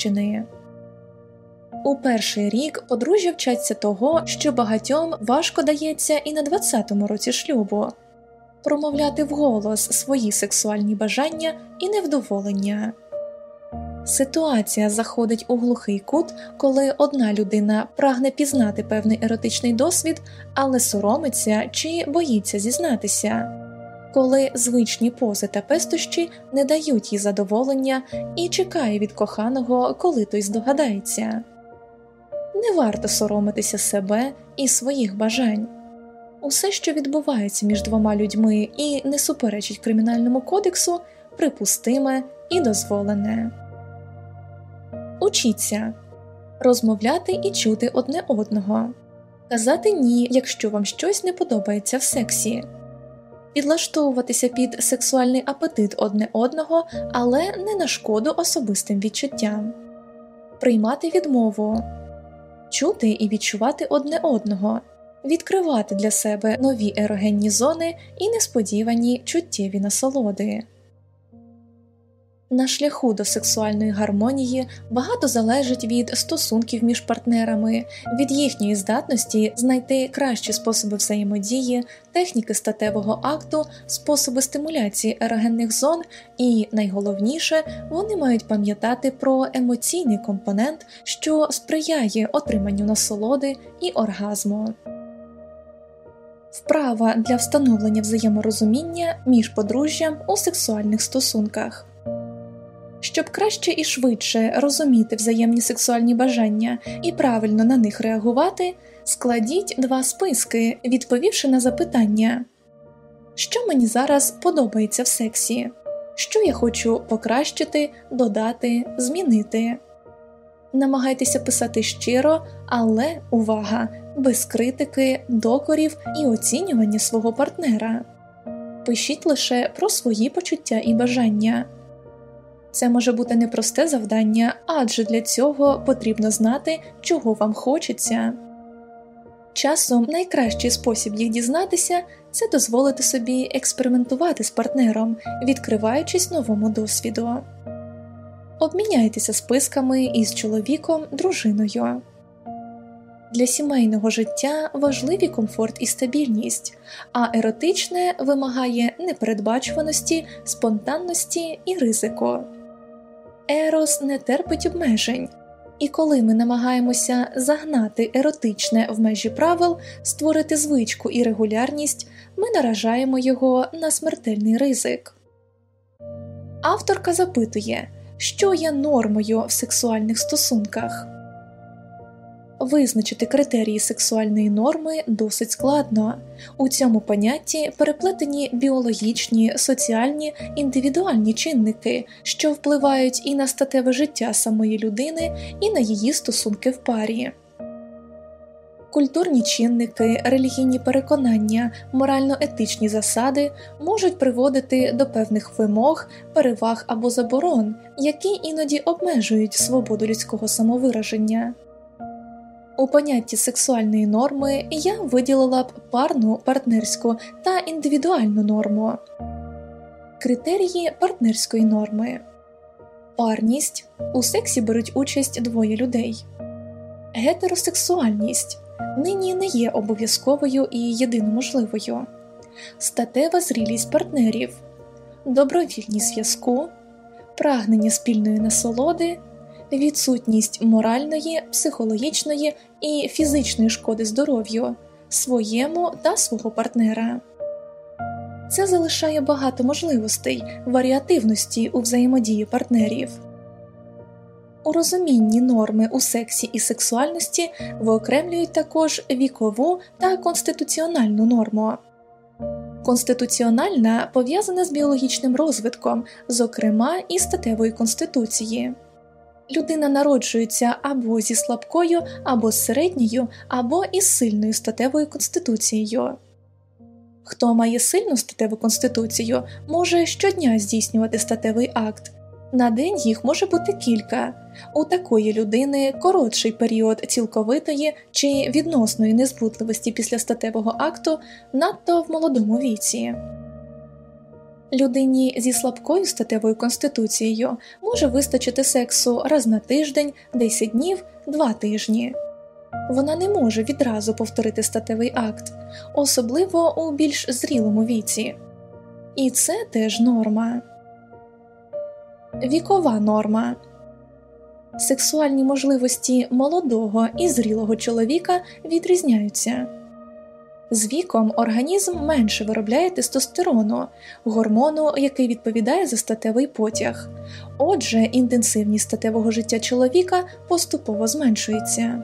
Батьківщини. У перший рік подружжя вчаться того, що багатьом важко дається і на 20-му році шлюбу промовляти вголос свої сексуальні бажання і невдоволення. Ситуація заходить у глухий кут, коли одна людина прагне пізнати певний еротичний досвід, але соромиться чи боїться зізнатися, коли звичні пози та пестощі не дають їй задоволення і чекає від коханого, коли той здогадається. Не варто соромитися себе і своїх бажань. Усе, що відбувається між двома людьми і не суперечить кримінальному кодексу, припустиме і дозволене. Учіться розмовляти і чути одне одного, казати ні, якщо вам щось не подобається в сексі, підлаштовуватися під сексуальний апетит одне одного, але не на шкоду особистим відчуттям, приймати відмову, чути і відчувати одне одного, відкривати для себе нові ерогенні зони і несподівані чуттєві насолоди. На шляху до сексуальної гармонії багато залежить від стосунків між партнерами, від їхньої здатності знайти кращі способи взаємодії, техніки статевого акту, способи стимуляції ерогенних зон, і найголовніше, вони мають пам'ятати про емоційний компонент, що сприяє отриманню насолоди і оргазму. Вправа для встановлення взаєморозуміння між подружжям у сексуальних стосунках. Щоб краще і швидше розуміти взаємні сексуальні бажання і правильно на них реагувати, складіть два списки, відповівши на запитання, що мені зараз подобається в сексі, що я хочу покращити, додати, змінити. Намагайтеся писати щиро, але увага, без критики, докорів і оцінювання свого партнера. Пишіть лише про свої почуття і бажання. Це може бути непросте завдання, адже для цього потрібно знати, чого вам хочеться. Часом найкращий спосіб їх дізнатися це дозволити собі експериментувати з партнером, відкриваючись новому досвіду. Обміняйтеся списками із чоловіком, дружиною. Для сімейного життя важливі комфорт і стабільність, а еротичне вимагає непередбачуваності, спонтанності і ризику. Ерос не терпить обмежень, і коли ми намагаємося загнати еротичне в межі правил, створити звичку і регулярність, ми наражаємо його на смертельний ризик. Авторка запитує, що є нормою в сексуальних стосунках. Визначити критерії сексуальної норми досить складно. У цьому понятті переплетені біологічні, соціальні, індивідуальні чинники, що впливають і на статеве життя самої людини, і на її стосунки в парі. Культурні чинники, релігійні переконання, морально-етичні засади можуть приводити до певних вимог, переваг або заборон, які іноді обмежують свободу людського самовираження. У понятті сексуальної норми я виділила б парну, партнерську та індивідуальну норму. Критерії партнерської норми. Парність. У сексі беруть участь двоє людей, гетеросексуальність. Нині не є обов'язковою і єдиноможливою, статева зрілість партнерів, добровільність зв'язку, прагнення спільної насолоди відсутність моральної, психологічної і фізичної шкоди здоров'ю своєму та свого партнера. Це залишає багато можливостей варіативності у взаємодії партнерів. У розумінні норми у сексі і сексуальності виокремлюють також вікову та конституціональну норму. Конституціональна пов'язана з біологічним розвитком, зокрема і статевої конституції людина народжується або зі слабкою, або з середньою, або із сильною статевою конституцією. Хто має сильну статеву конституцію, може щодня здійснювати статевий акт. На день їх може бути кілька. У такої людини коротший період цілковитої чи відносної незбутливості після статевого акту надто в молодому віці. Людині зі слабкою статевою конституцією може вистачити сексу раз на тиждень, 10 днів, 2 тижні. Вона не може відразу повторити статевий акт, особливо у більш зрілому віці. І це теж норма. Вікова норма сексуальні можливості молодого і зрілого чоловіка відрізняються. З віком організм менше виробляє тестостерону, гормону, який відповідає за статевий потяг. Отже, інтенсивність статевого життя чоловіка поступово зменшується.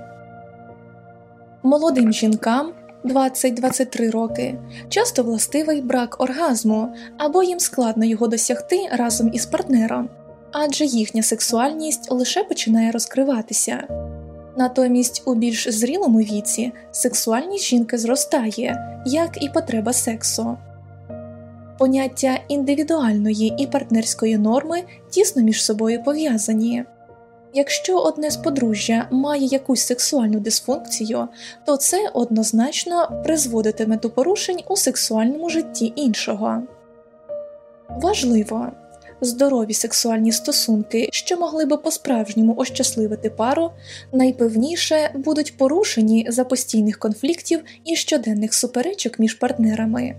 Молодим жінкам 20-23 роки часто властивий брак оргазму або їм складно його досягти разом із партнером, адже їхня сексуальність лише починає розкриватися. Натомість у більш зрілому віці сексуальність жінки зростає, як і потреба сексу. Поняття індивідуальної і партнерської норми тісно між собою пов'язані. Якщо одне з подружжя має якусь сексуальну дисфункцію, то це однозначно призводитиме до порушень у сексуальному житті іншого. Важливо здорові сексуальні стосунки, що могли би по-справжньому ощасливити пару, найпевніше будуть порушені за постійних конфліктів і щоденних суперечок між партнерами.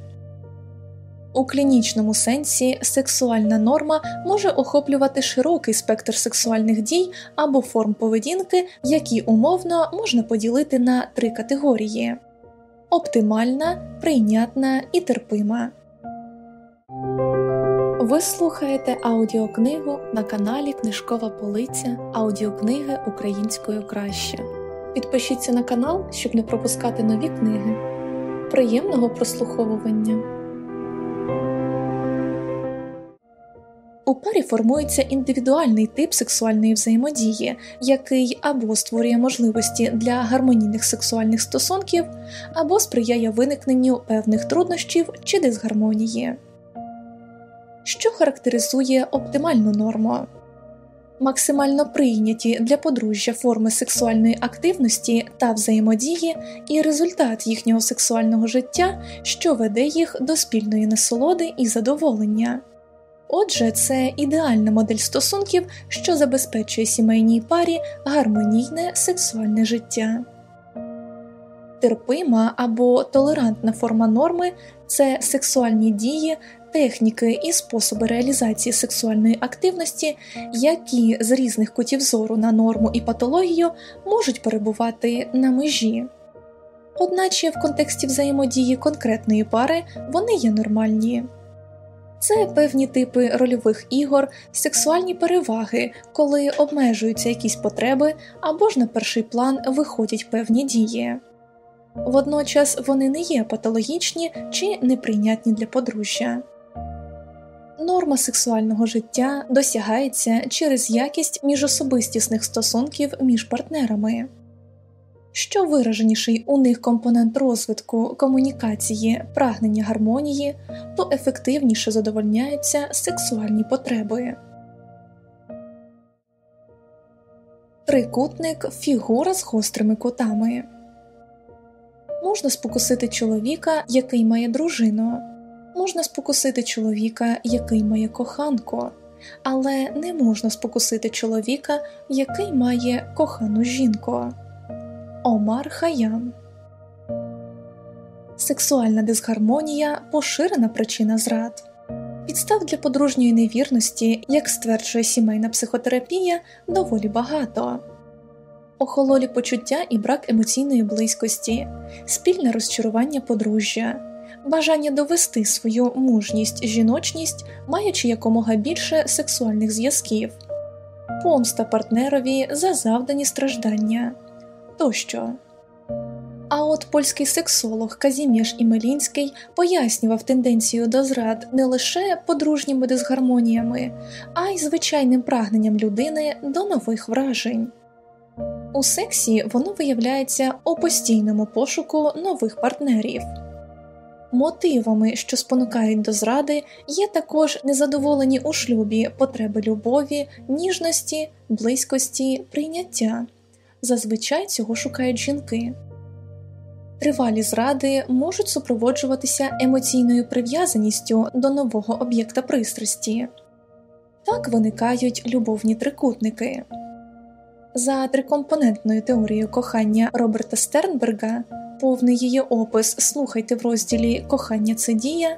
У клінічному сенсі сексуальна норма може охоплювати широкий спектр сексуальних дій або форм поведінки, які умовно можна поділити на три категорії оптимальна, прийнятна і терпима. Ви слухаєте аудіокнигу на каналі Книжкова Полиця аудіокниги українською краще. Підпишіться на канал, щоб не пропускати нові книги. Приємного прослуховування. У парі формується індивідуальний тип сексуальної взаємодії, який або створює можливості для гармонійних сексуальних стосунків, або сприяє виникненню певних труднощів чи дисгармонії що характеризує оптимальну норму. Максимально прийняті для подружжя форми сексуальної активності та взаємодії і результат їхнього сексуального життя, що веде їх до спільної насолоди і задоволення. Отже, це ідеальна модель стосунків, що забезпечує сімейній парі гармонійне сексуальне життя. Терпима або толерантна форма норми це сексуальні дії, техніки і способи реалізації сексуальної активності, які з різних кутів зору на норму і патологію можуть перебувати на межі. Одначе в контексті взаємодії конкретної пари вони є нормальні. Це певні типи рольових ігор, сексуальні переваги, коли обмежуються якісь потреби або ж на перший план виходять певні дії. Водночас вони не є патологічні чи неприйнятні для подружжя. Норма сексуального життя досягається через якість міжособистісних стосунків між партнерами. Що вираженіший у них компонент розвитку комунікації, прагнення гармонії, то ефективніше задовольняються сексуальні потреби. Трикутник фігура з гострими кутами можна спокусити чоловіка, який має дружину можна спокусити чоловіка, який має коханку, але не можна спокусити чоловіка, який має кохану жінку. Омар Хаям Сексуальна дисгармонія поширена причина зрад. Підстав для подружньої невірності, як стверджує сімейна психотерапія, доволі багато. Охололі почуття і брак емоційної близькості, спільне розчарування подружжя, бажання довести свою мужність, жіночність, маючи якомога більше сексуальних зв'язків, помста партнерові за завдані страждання тощо. А от польський сексолог Казіміш Імелінський пояснював тенденцію до зрад не лише подружніми дисгармоніями, а й звичайним прагненням людини до нових вражень. У сексі воно виявляється у постійному пошуку нових партнерів. Мотивами, що спонукають до зради, є також незадоволені у шлюбі потреби любові, ніжності, близькості, прийняття. Зазвичай цього шукають жінки. Тривалі зради можуть супроводжуватися емоційною прив'язаністю до нового об'єкта пристрасті. Так виникають любовні трикутники. За трикомпонентною теорією кохання Роберта Стернберга, повний її опис слухайте в розділі Кохання це дія,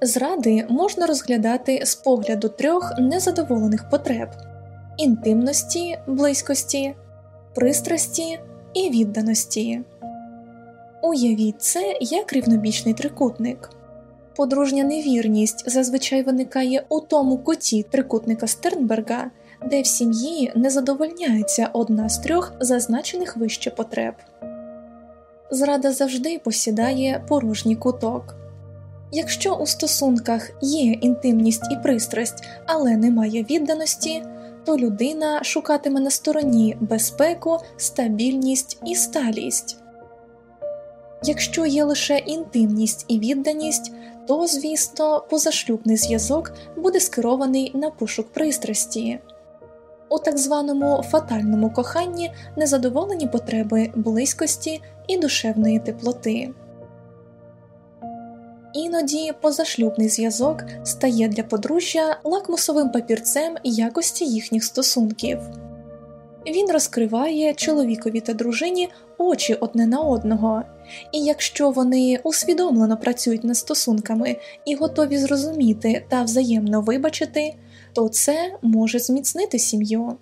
зради можна розглядати з погляду трьох незадоволених потреб інтимності, близькості, пристрасті і відданості. Уявіть це як рівнобічний трикутник. Подружня невірність зазвичай виникає у тому куті трикутника Стернберга, де в сім'ї не задовольняється одна з трьох зазначених вище потреб. Зрада завжди посідає порожній куток. Якщо у стосунках є інтимність і пристрасть, але немає відданості, то людина шукатиме на стороні безпеку, стабільність і сталість. Якщо є лише інтимність і відданість, то, звісно, позашлюбний зв'язок буде скерований на пошук пристрасті. У так званому фатальному коханні незадоволені потреби близькості і душевної теплоти. Іноді позашлюбний зв'язок стає для подружжя лакмусовим папірцем якості їхніх стосунків. Він розкриває чоловікові та дружині очі одне на одного, і якщо вони усвідомлено працюють над стосунками і готові зрозуміти та взаємно вибачити, то це може зміцнити сім'ю.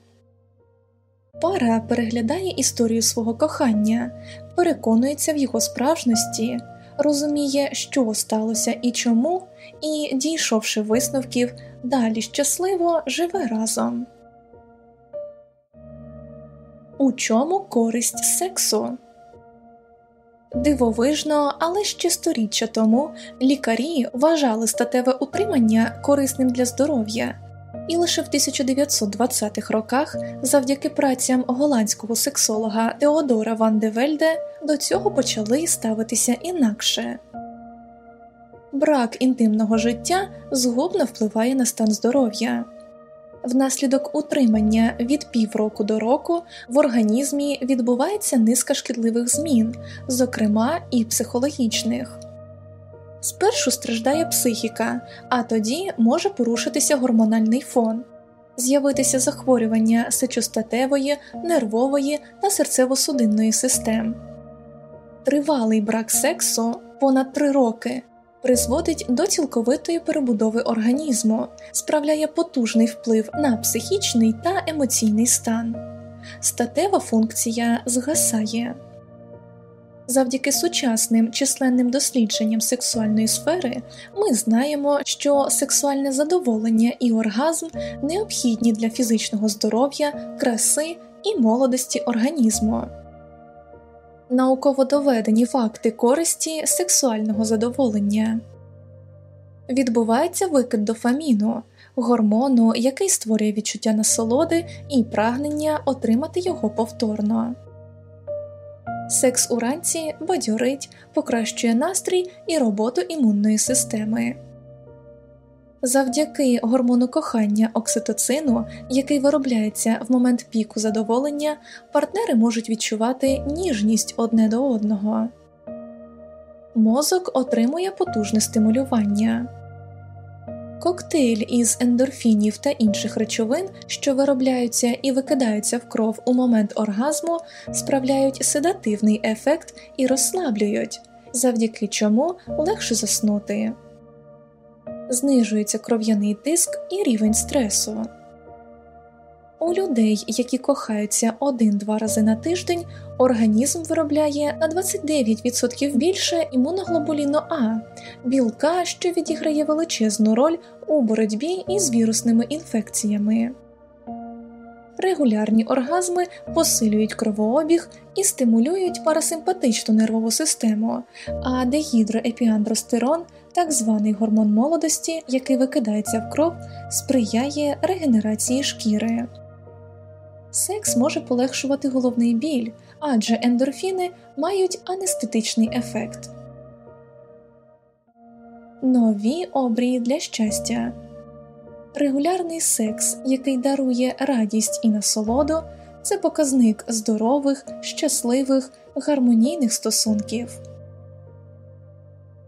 Пара переглядає історію свого кохання, переконується в його справжності, розуміє, що сталося і чому, і, дійшовши висновків, далі щасливо живе разом. У чому користь сексу? Дивовижно, але ще сторіччя тому лікарі вважали статеве утримання корисним для здоров'я, і лише в 1920-х роках, завдяки працям голландського сексолога Теодора Ван де Вельде, до цього почали ставитися інакше. Брак інтимного життя згубно впливає на стан здоров'я. Внаслідок утримання від півроку до року в організмі відбувається низка шкідливих змін, зокрема і психологічних. Спершу страждає психіка, а тоді може порушитися гормональний фон, з'явитися захворювання сечостатевої, нервової та серцево-судинної систем. Тривалий брак сексу понад три роки призводить до цілковитої перебудови організму, справляє потужний вплив на психічний та емоційний стан. Статева функція згасає. Завдяки сучасним численним дослідженням сексуальної сфери ми знаємо, що сексуальне задоволення і оргазм необхідні для фізичного здоров'я, краси і молодості організму. Науково доведені факти користі сексуального задоволення відбувається викид дофаміну, гормону, який створює відчуття насолоди і прагнення отримати його повторно. Секс уранці бадьорить, покращує настрій і роботу імунної системи. Завдяки гормону кохання окситоцину, який виробляється в момент піку задоволення, партнери можуть відчувати ніжність одне до одного. Мозок отримує потужне стимулювання. Коктейль із ендорфінів та інших речовин, що виробляються і викидаються в кров у момент оргазму, справляють седативний ефект і розслаблюють, завдяки чому легше заснути знижується кров'яний тиск і рівень стресу. У людей, які кохаються один-два рази на тиждень, організм виробляє на 29% більше імуноглобуліну А, білка, що відіграє величезну роль у боротьбі із вірусними інфекціями. Регулярні оргазми посилюють кровообіг і стимулюють парасимпатичну нервову систему, а дегідроепіандростерон так званий гормон молодості, який викидається в кров, сприяє регенерації шкіри. Секс може полегшувати головний біль, адже ендорфіни мають анестетичний ефект. Нові обрії для щастя. Регулярний секс, який дарує радість і насолоду, це показник здорових, щасливих, гармонійних стосунків.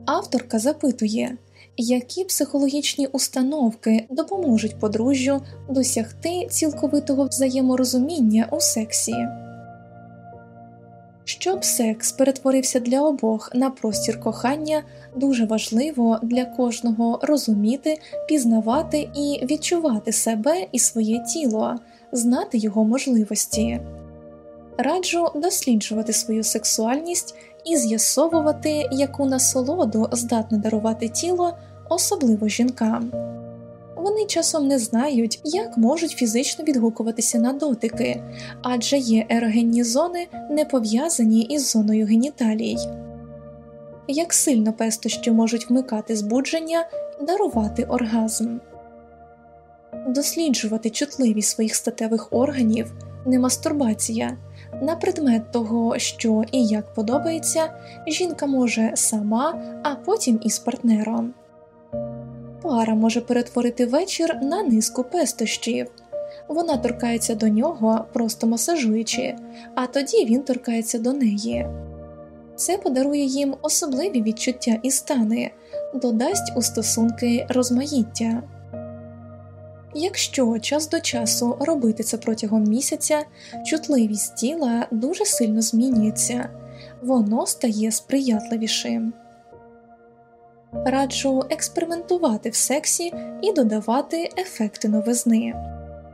Авторка запитує, які психологічні установки допоможуть подружжю досягти цілковитого взаєморозуміння у сексі. Щоб секс перетворився для обох на простір кохання, дуже важливо для кожного розуміти, пізнавати і відчувати себе і своє тіло, знати його можливості. Раджу досліджувати свою сексуальність і з'ясовувати, яку насолоду здатне дарувати тіло, особливо жінкам. Вони часом не знають, як можуть фізично відгукуватися на дотики, адже є ерогенні зони, не пов'язані із зоною геніталій. Як сильно пестощі можуть вмикати збудження, дарувати оргазм, досліджувати чутливість своїх статевих органів, не мастурбація. На предмет того, що і як подобається, жінка може сама, а потім із партнером. Пара може перетворити вечір на низку пестощів. Вона торкається до нього, просто масажуючи, а тоді він торкається до неї. Це подарує їм особливі відчуття і стани, додасть у стосунки розмаїття. Якщо час до часу робити це протягом місяця, чутливість тіла дуже сильно змінюється, воно стає сприятливішим. Раджу експериментувати в сексі і додавати ефекти новизни.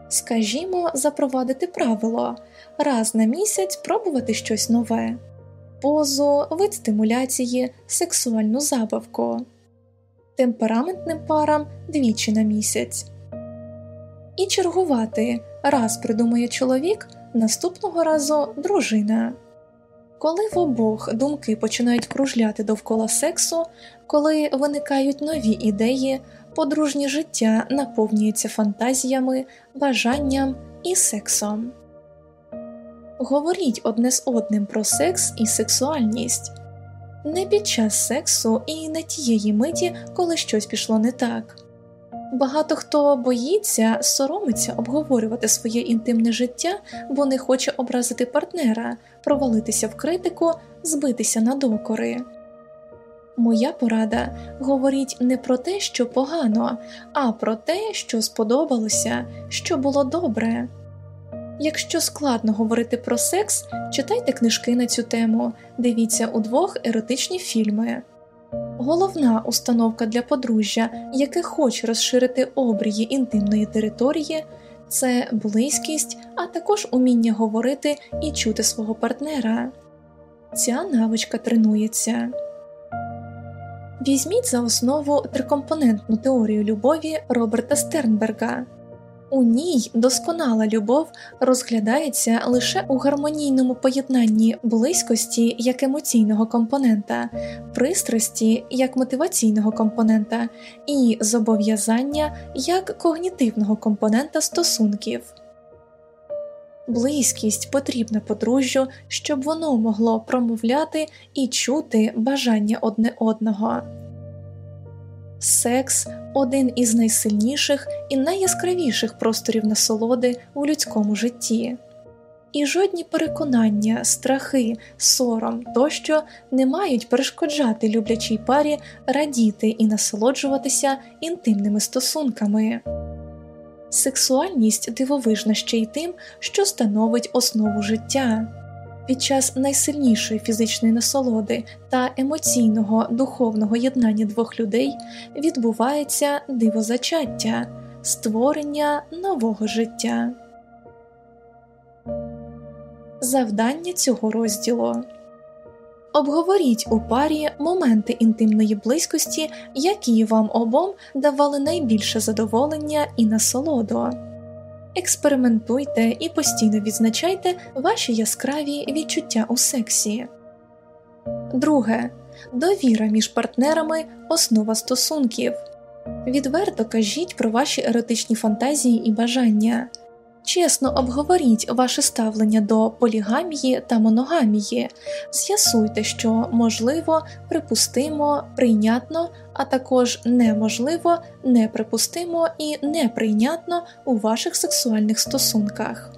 Скажімо, запровадити правило раз на місяць пробувати щось нове, позу, вид стимуляції, сексуальну забавку, темпераментним парам двічі на місяць. І чергувати раз придумає чоловік, наступного разу дружина. Коли в обох думки починають кружляти довкола сексу, коли виникають нові ідеї, подружнє життя наповнюється фантазіями, бажанням і сексом. Говоріть одне з одним про секс і сексуальність не під час сексу і не тієї миті, коли щось пішло не так. Багато хто боїться, соромиться обговорювати своє інтимне життя, бо не хоче образити партнера, провалитися в критику, збитися на докори. Моя порада говоріть не про те, що погано, а про те, що сподобалося, що було добре. Якщо складно говорити про секс, читайте книжки на цю тему, дивіться удвох еротичні фільми. Головна установка для подружжя, яке хоче розширити обрії інтимної території, це близькість, а також уміння говорити і чути свого партнера. Ця навичка тренується. Візьміть за основу трикомпонентну теорію любові Роберта Стернберга. У ній досконала любов розглядається лише у гармонійному поєднанні близькості як емоційного компонента, пристрасті як мотиваційного компонента і зобов'язання як когнітивного компонента стосунків. Близькість потрібна подружжю, щоб воно могло промовляти і чути бажання одне одного. Секс один із найсильніших і найяскравіших просторів насолоди у людському житті, і жодні переконання, страхи, сором тощо не мають перешкоджати люблячій парі радіти і насолоджуватися інтимними стосунками. Сексуальність дивовижна ще й тим, що становить основу життя. Під час найсильнішої фізичної насолоди та емоційного духовного єднання двох людей відбувається дивозачаття, створення нового життя. Завдання цього розділу обговоріть у парі моменти інтимної близькості, які вам обом давали найбільше задоволення і насолоду експериментуйте і постійно відзначайте ваші яскраві відчуття у сексі. Друге довіра між партнерами основа стосунків. Відверто кажіть про ваші еротичні фантазії і бажання. Чесно обговоріть ваше ставлення до полігамії та моногамії, з'ясуйте, що можливо, припустимо, прийнятно, а також неможливо, неприпустимо і неприйнятно у ваших сексуальних стосунках.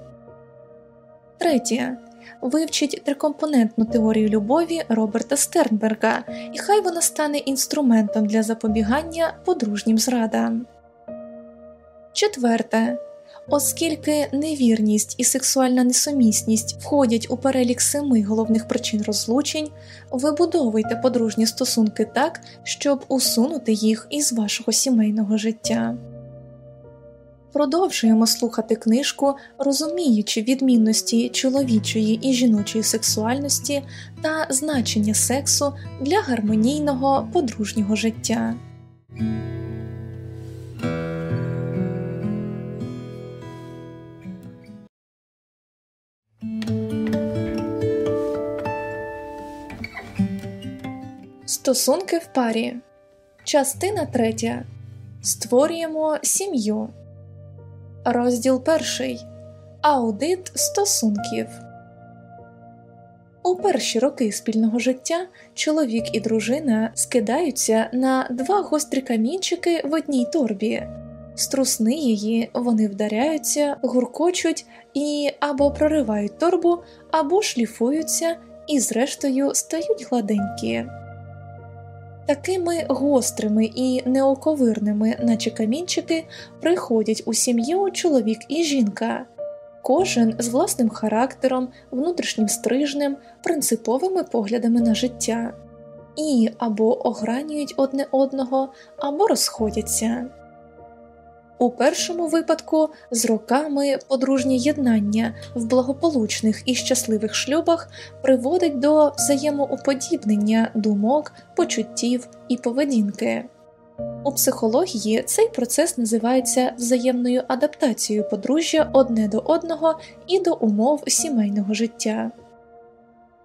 Третє. вивчить трикомпонентну теорію любові Роберта Стернберга, і хай вона стане інструментом для запобігання подружнім зрадам. Четверте. Оскільки невірність і сексуальна несумісність входять у перелік семи головних причин розлучень, вибудовуйте подружні стосунки так, щоб усунути їх із вашого сімейного життя. Продовжуємо слухати книжку, розуміючи відмінності чоловічої і жіночої сексуальності та значення сексу для гармонійного подружнього життя. Стосунки в парі. Частина третя. Створюємо сім'ю. Розділ перший. Аудит стосунків. У перші роки спільного життя чоловік і дружина скидаються на два гострі камінчики в одній торбі. Струсни її, вони вдаряються, гуркочуть і або проривають торбу, або шліфуються і, зрештою, стають гладенькі. Такими гострими і неоковирними, наче камінчики, приходять у сім'ю чоловік і жінка, кожен з власним характером, внутрішнім стрижнем, принциповими поглядами на життя, і або огранюють одне одного, або розходяться. У першому випадку з роками подружнє єднання в благополучних і щасливих шлюбах приводить до взаємоуподібнення думок, почуттів і поведінки. У психології цей процес називається взаємною адаптацією подружжя одне до одного і до умов сімейного життя.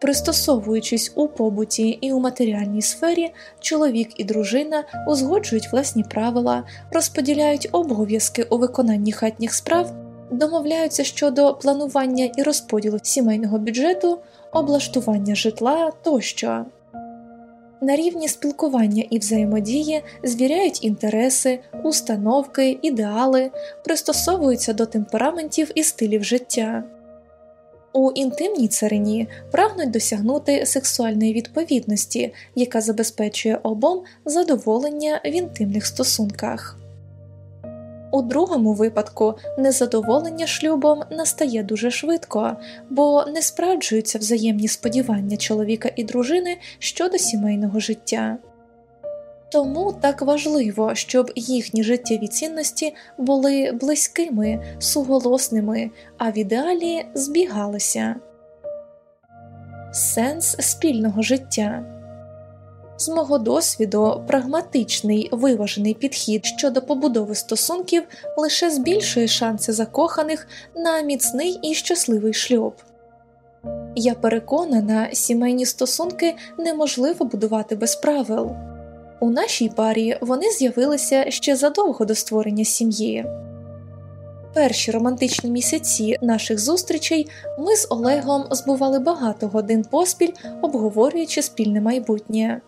Пристосовуючись у побуті і у матеріальній сфері, чоловік і дружина узгоджують власні правила, розподіляють обов'язки у виконанні хатніх справ, домовляються щодо планування і розподілу сімейного бюджету, облаштування житла тощо. На рівні спілкування і взаємодії звіряють інтереси, установки, ідеали, пристосовуються до темпераментів і стилів життя. У інтимній царині прагнуть досягнути сексуальної відповідності, яка забезпечує обом задоволення в інтимних стосунках. У другому випадку незадоволення шлюбом настає дуже швидко, бо не справджуються взаємні сподівання чоловіка і дружини щодо сімейного життя. Тому так важливо, щоб їхні життєві цінності були близькими, суголосними, а в ідеалі збігалися. Сенс спільного життя з мого досвіду прагматичний виважений підхід щодо побудови стосунків лише збільшує шанси закоханих на міцний і щасливий шлюб. Я переконана, сімейні стосунки неможливо будувати без правил. У нашій парі вони з'явилися ще задовго до створення сім'ї. Перші романтичні місяці наших зустрічей ми з Олегом збували багато годин поспіль, обговорюючи спільне майбутнє.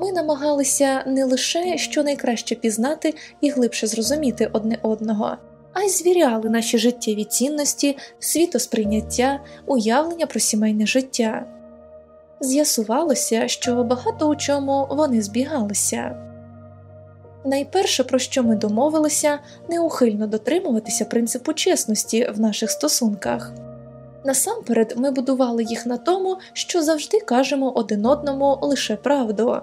Ми намагалися не лише що найкраще пізнати і глибше зрозуміти одне одного, а й звіряли наші життєві цінності, світосприйняття, уявлення про сімейне життя з'ясувалося, що багато у чому вони збігалися. Найперше, про що ми домовилися, неухильно дотримуватися принципу чесності в наших стосунках. Насамперед, ми будували їх на тому, що завжди кажемо один одному лише правду.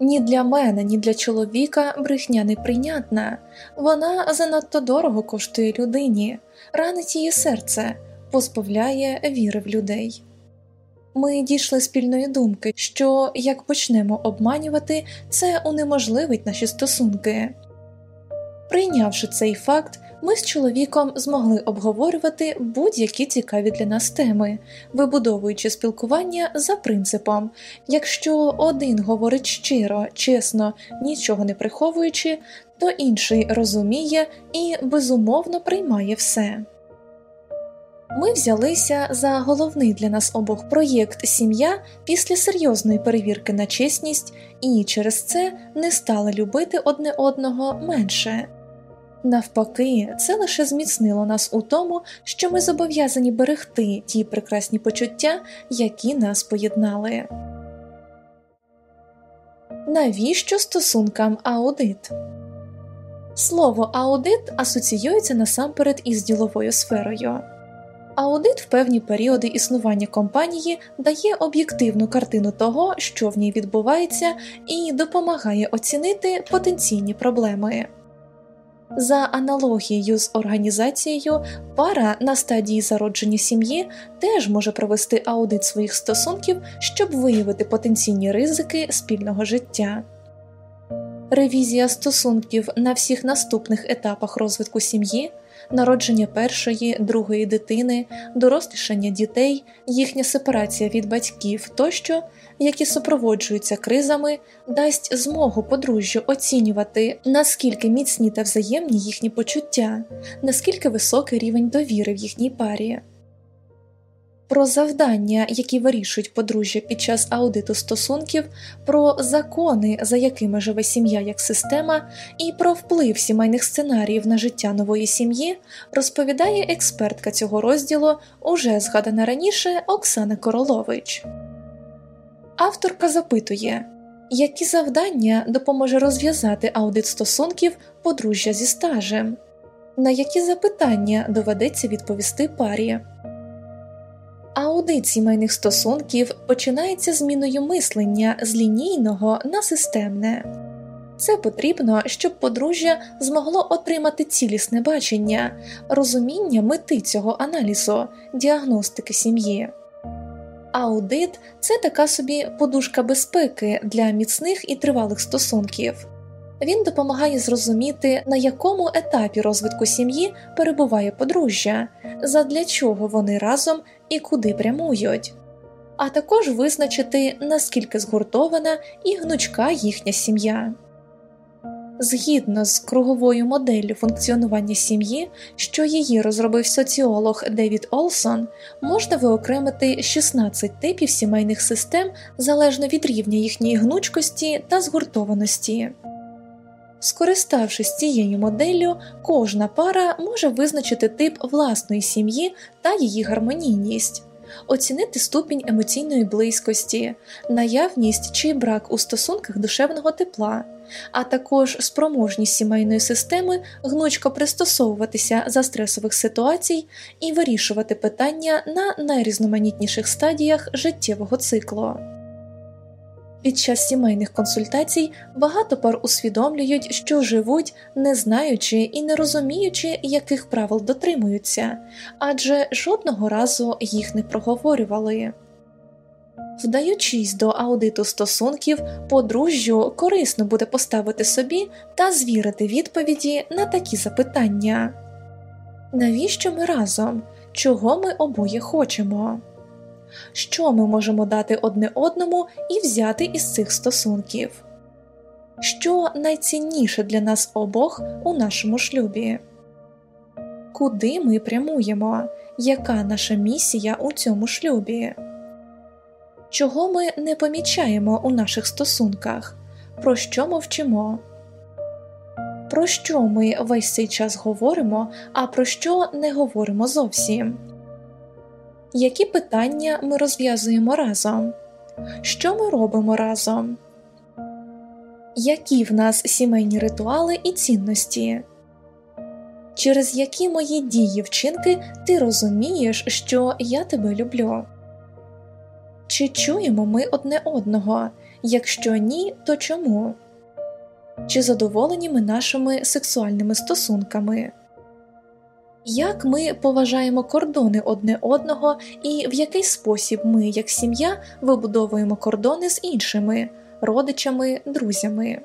Ні для мене, ні для чоловіка брехня неприйнятна, вона занадто дорого коштує людині, ранить її серце, позбавляє віри в людей ми дійшли спільної думки, що як почнемо обманювати, це унеможливить наші стосунки. Прийнявши цей факт, ми з чоловіком змогли обговорювати будь-які цікаві для нас теми, вибудовуючи спілкування за принципом якщо один говорить щиро, чесно, нічого не приховуючи, то інший розуміє і безумовно приймає все. Ми взялися за головний для нас обох проєкт Сім'я після серйозної перевірки на чесність і через це не стали любити одне одного менше. Навпаки, це лише зміцнило нас у тому, що ми зобов'язані берегти ті прекрасні почуття, які нас поєднали. Навіщо стосункам аудит? Слово аудит асоціюється насамперед із діловою сферою. Аудит в певні періоди існування компанії дає об'єктивну картину того, що в ній відбувається, і допомагає оцінити потенційні проблеми. За аналогією з організацією, пара на стадії зародження сім'ї теж може провести аудит своїх стосунків, щоб виявити потенційні ризики спільного життя. Ревізія стосунків на всіх наступних етапах розвитку сім'ї народження першої, другої дитини, дорослішання дітей, їхня сепарація від батьків тощо, які супроводжуються кризами, дасть змогу подружжю оцінювати, наскільки міцні та взаємні їхні почуття, наскільки високий рівень довіри в їхній парі. Про завдання, які вирішують подружжя під час аудиту стосунків, про закони, за якими живе сім'я як система, і про вплив сімейних сценаріїв на життя нової сім'ї, розповідає експертка цього розділу, уже згадана раніше Оксана Королович. Авторка запитує, які завдання допоможе розв'язати аудит стосунків подружжя зі стажем, на які запитання доведеться відповісти парі. Аудит сімейних стосунків починається зміною мислення з лінійного на системне. Це потрібно, щоб подружжя змогло отримати цілісне бачення, розуміння мети цього аналізу, діагностики сім'ї. Аудит це така собі подушка безпеки для міцних і тривалих стосунків. Він допомагає зрозуміти, на якому етапі розвитку сім'ї перебуває подружжя, задля чого вони разом і куди прямують, а також визначити, наскільки згуртована і гнучка їхня сім'я. Згідно з круговою моделлю функціонування сім'ї, що її розробив соціолог Девід Олсон, можна виокремити 16 типів сімейних систем залежно від рівня їхньої гнучкості та згуртованості. Скориставшись цією моделлю, кожна пара може визначити тип власної сім'ї та її гармонійність, оцінити ступінь емоційної близькості, наявність чи брак у стосунках душевного тепла, а також спроможність сімейної системи гнучко пристосовуватися за стресових ситуацій і вирішувати питання на найрізноманітніших стадіях життєвого циклу. Під час сімейних консультацій багато пар усвідомлюють, що живуть, не знаючи і не розуміючи, яких правил дотримуються, адже жодного разу їх не проговорювали. Вдаючись до аудиту стосунків, подружжю корисно буде поставити собі та звірити відповіді на такі запитання навіщо ми разом, чого ми обоє хочемо? Що ми можемо дати одне одному і взяти із цих стосунків, що найцінніше для нас обох у нашому шлюбі, куди ми прямуємо, яка наша місія у цьому шлюбі, чого ми не помічаємо у наших стосунках, про що мовчимо. Про що ми весь цей час говоримо, а про що не говоримо зовсім які питання ми розв'язуємо разом, що ми робимо разом, які в нас сімейні ритуали і цінності, через які мої дії вчинки ти розумієш, що я тебе люблю. Чи чуємо ми одне одного? Якщо ні, то чому? Чи задоволені ми нашими сексуальними стосунками? Як ми поважаємо кордони одне одного, і в який спосіб ми, як сім'я, вибудовуємо кордони з іншими родичами, друзями.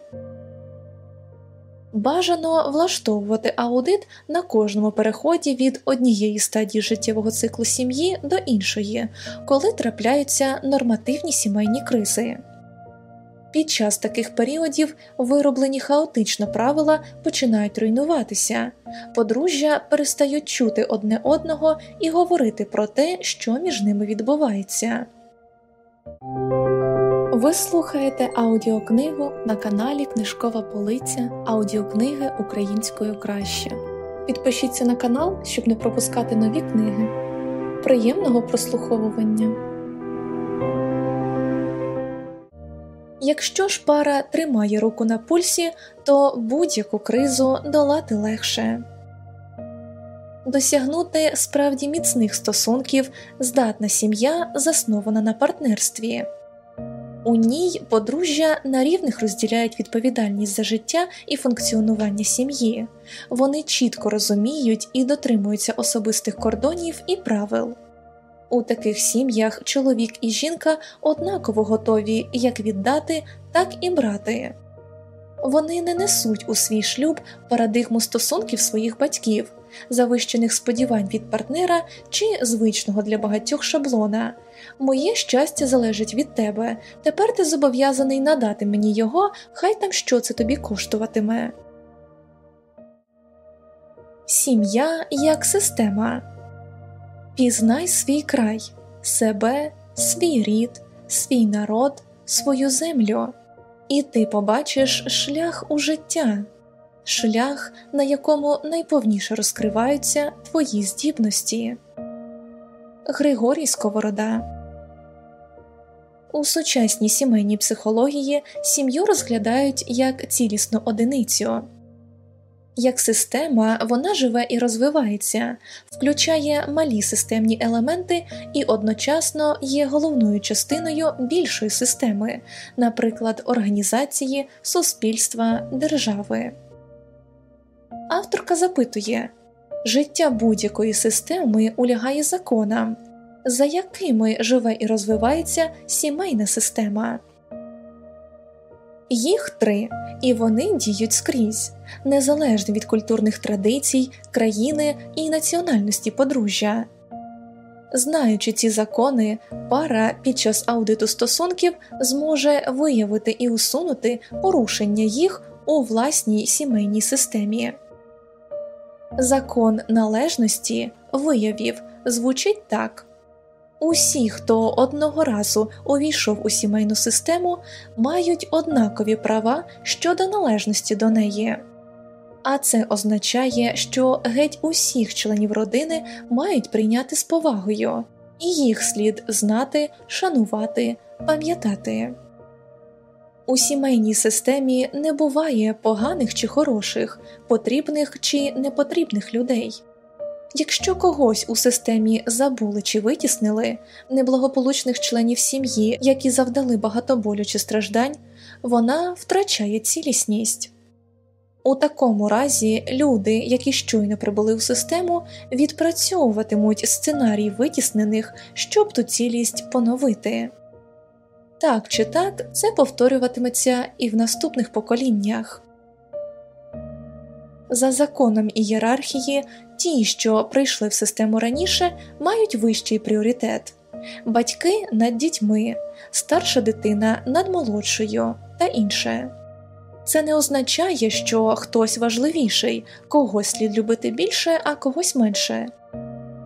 Бажано влаштовувати аудит на кожному переході від однієї стадії життєвого циклу сім'ї до іншої, коли трапляються нормативні сімейні кризи. Під час таких періодів вироблені хаотично правила починають руйнуватися, подружжя перестають чути одне одного і говорити про те, що між ними відбувається. Ви слухаєте аудіокнигу на каналі Книжкова Полиця аудіокниги українською краще. Підпишіться на канал, щоб не пропускати нові книги. Приємного прослуховування. Якщо ж пара тримає руку на пульсі, то будь-яку кризу долати легше. Досягнути справді міцних стосунків здатна сім'я, заснована на партнерстві. У ній подружжя на рівних розділяють відповідальність за життя і функціонування сім'ї, вони чітко розуміють і дотримуються особистих кордонів і правил. У таких сім'ях чоловік і жінка однаково готові як віддати, так і брати. Вони не несуть у свій шлюб парадигму стосунків своїх батьків, завищених сподівань від партнера чи звичного для багатьох шаблона. Моє щастя залежить від тебе. Тепер ти зобов'язаний надати мені його, хай там що це тобі коштуватиме. Сім'я як система Пізнай свій край, себе, свій рід, свій народ, свою землю, і ти побачиш шлях у життя шлях, на якому найповніше розкриваються твої здібності. Григорій Сковорода у сучасній сімейній психології сім'ю розглядають як цілісну одиницю. Як система вона живе і розвивається, включає малі системні елементи і одночасно є головною частиною більшої системи, наприклад, організації, суспільства, держави. Авторка запитує життя будь-якої системи улягає законам, за якими живе і розвивається сімейна система. Їх три, і вони діють скрізь, незалежно від культурних традицій, країни і національності подружжя. Знаючи ці закони, пара під час аудиту стосунків зможе виявити і усунути порушення їх у власній сімейній системі. Закон належності виявів звучить так усі, хто одного разу увійшов у сімейну систему, мають однакові права щодо належності до неї. А це означає, що геть усіх членів родини мають прийняти з повагою, і їх слід знати, шанувати, пам'ятати. У сімейній системі не буває поганих чи хороших, потрібних чи непотрібних людей. Якщо когось у системі забули чи витіснили неблагополучних членів сім'ї, які завдали багато болю чи страждань, вона втрачає цілісність. У такому разі люди, які щойно прибули в систему, відпрацьовуватимуть сценарій витіснених, щоб ту цілість поновити. Так чи так це повторюватиметься і в наступних поколіннях. За законом ієрархії, ті, що прийшли в систему раніше, мають вищий пріоритет батьки над дітьми, старша дитина над молодшою та інше. Це не означає, що хтось важливіший, когось слід любити більше, а когось менше.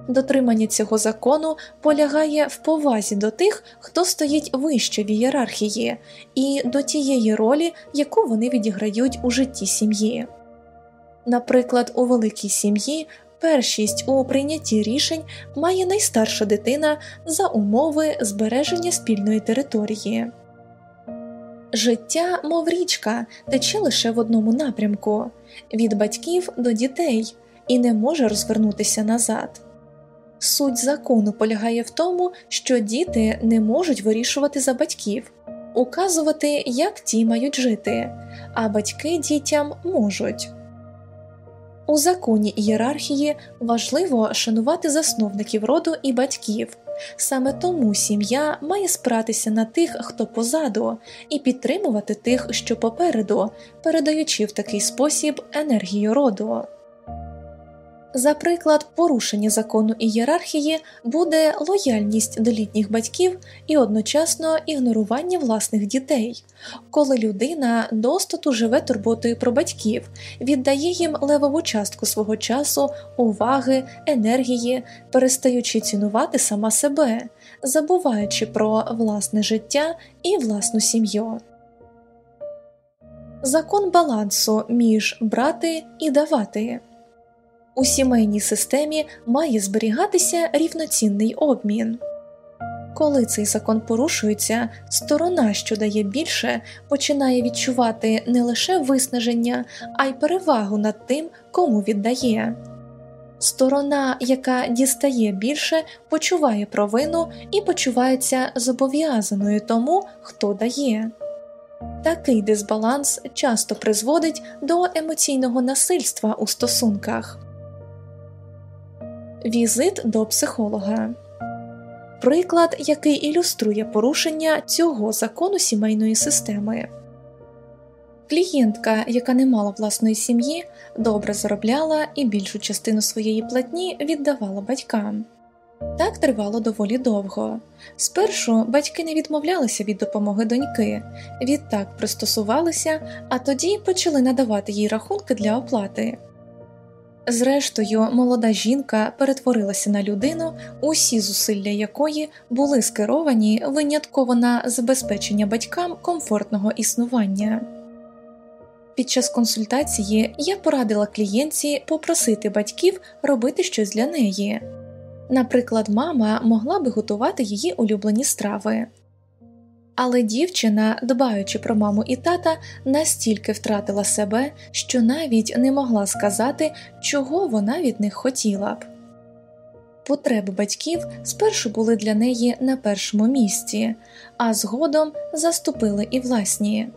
Дотримання цього закону полягає в повазі до тих, хто стоїть вище в ієрархії, і до тієї ролі, яку вони відіграють у житті сім'ї. Наприклад, у великій сім'ї першість у прийнятті рішень має найстарша дитина за умови збереження спільної території. Життя, мов річка, тече лише в одному напрямку від батьків до дітей і не може розвернутися назад. Суть закону полягає в тому, що діти не можуть вирішувати за батьків, указувати, як ті мають жити, а батьки дітям можуть. У законі ієрархії важливо шанувати засновників роду і батьків. Саме тому сім'я має спратися на тих, хто позаду, і підтримувати тих, що попереду, передаючи в такий спосіб енергію роду. За приклад, порушення закону ієрархії буде лояльність до літніх батьків і одночасно ігнорування власних дітей, коли людина достату живе турботою про батьків, віддає їм левову частку свого часу, уваги, енергії, перестаючи цінувати сама себе, забуваючи про власне життя і власну сім'ю. Закон балансу між брати і давати. У сімейній системі має зберігатися рівноцінний обмін. Коли цей закон порушується, сторона, що дає більше, починає відчувати не лише виснаження, а й перевагу над тим, кому віддає. Сторона, яка дістає більше, почуває провину і почувається зобов'язаною тому, хто дає. Такий дисбаланс часто призводить до емоційного насильства у стосунках. Візит до психолога приклад, який ілюструє порушення цього закону сімейної системи. Клієнтка, яка не мала власної сім'ї, добре заробляла і більшу частину своєї платні віддавала батькам. Так тривало доволі довго. Спершу батьки не відмовлялися від допомоги доньки, відтак пристосувалися, а тоді почали надавати їй рахунки для оплати. Зрештою, молода жінка перетворилася на людину, усі зусилля якої були скеровані винятково на забезпечення батькам комфортного існування. Під час консультації я порадила клієнтці попросити батьків робити щось для неї. Наприклад, мама могла би готувати її улюблені страви. Але дівчина, дбаючи про маму і тата, настільки втратила себе, що навіть не могла сказати, чого вона від них хотіла б. Потреби батьків спершу були для неї на першому місці, а згодом заступили і власні.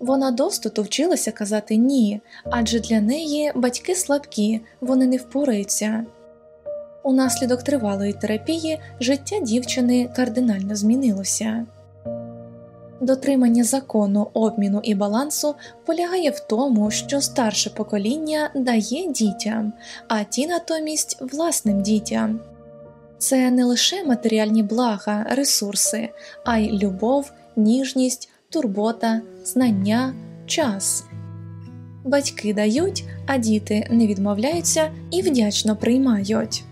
Вона достоту вчилася казати ні, адже для неї батьки слабкі, вони не впораються. Унаслідок тривалої терапії життя дівчини кардинально змінилося. Дотримання закону, обміну і балансу полягає в тому, що старше покоління дає дітям, а ті натомість власним дітям. Це не лише матеріальні блага, ресурси, а й любов, ніжність, турбота, знання, час. Батьки дають, а діти не відмовляються і вдячно приймають.